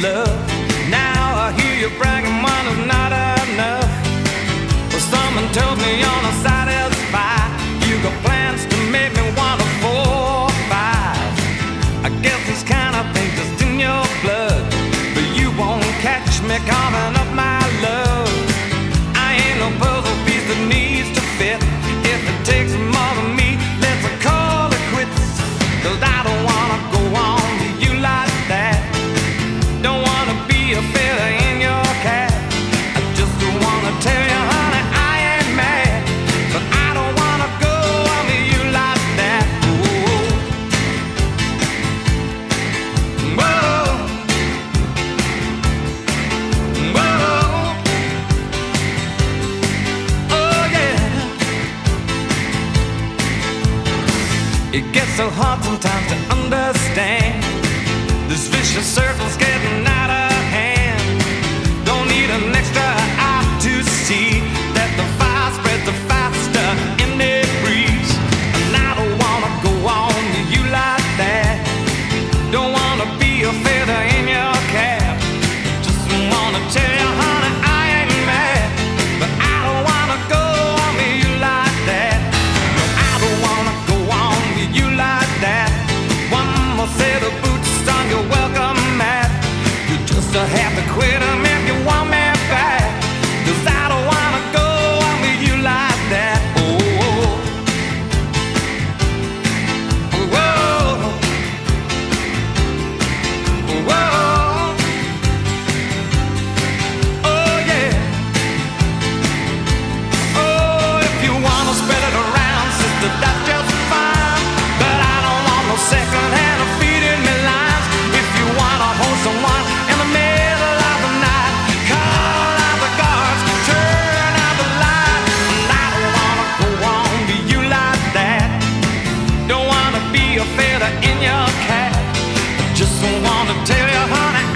love. Now I hear you bragging one is not enough. Well, someone tells me you're not satisfied. You got plans to make me want to four five. I guess this kind of thing just in your blood, but you won't catch me coming up my love. I ain't no puzzle piece that needs to fit. If it takes more than me, let's call it quits. Cause I It gets so hard sometimes to understand. This vicious circle's getting out of be a feather in your cap. Just wanna tell you, honey.